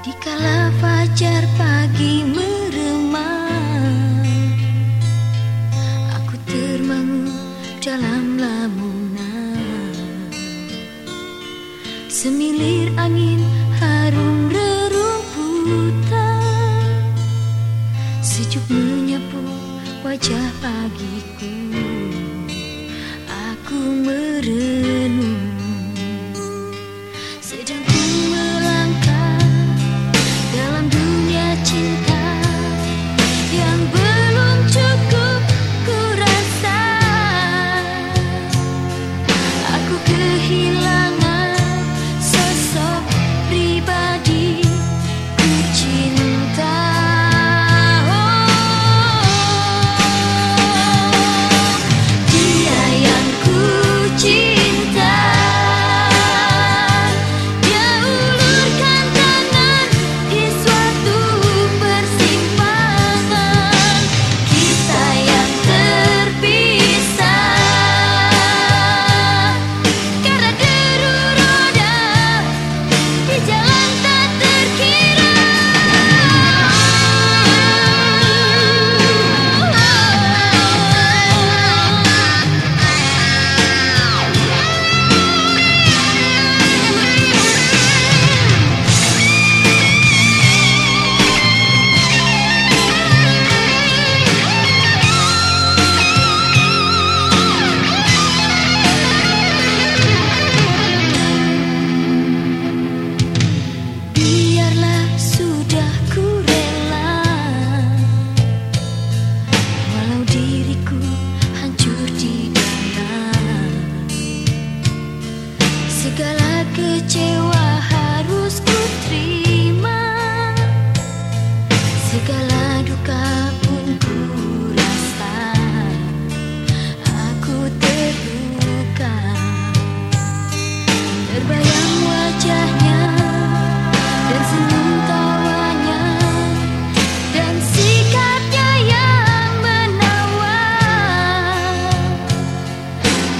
Dikala fajar pagi meremang Aku termangu dalam lamunan. Semilir angin harum rerumputan Sejuk menyapu wajah pagiku. Aku meremang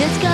This guy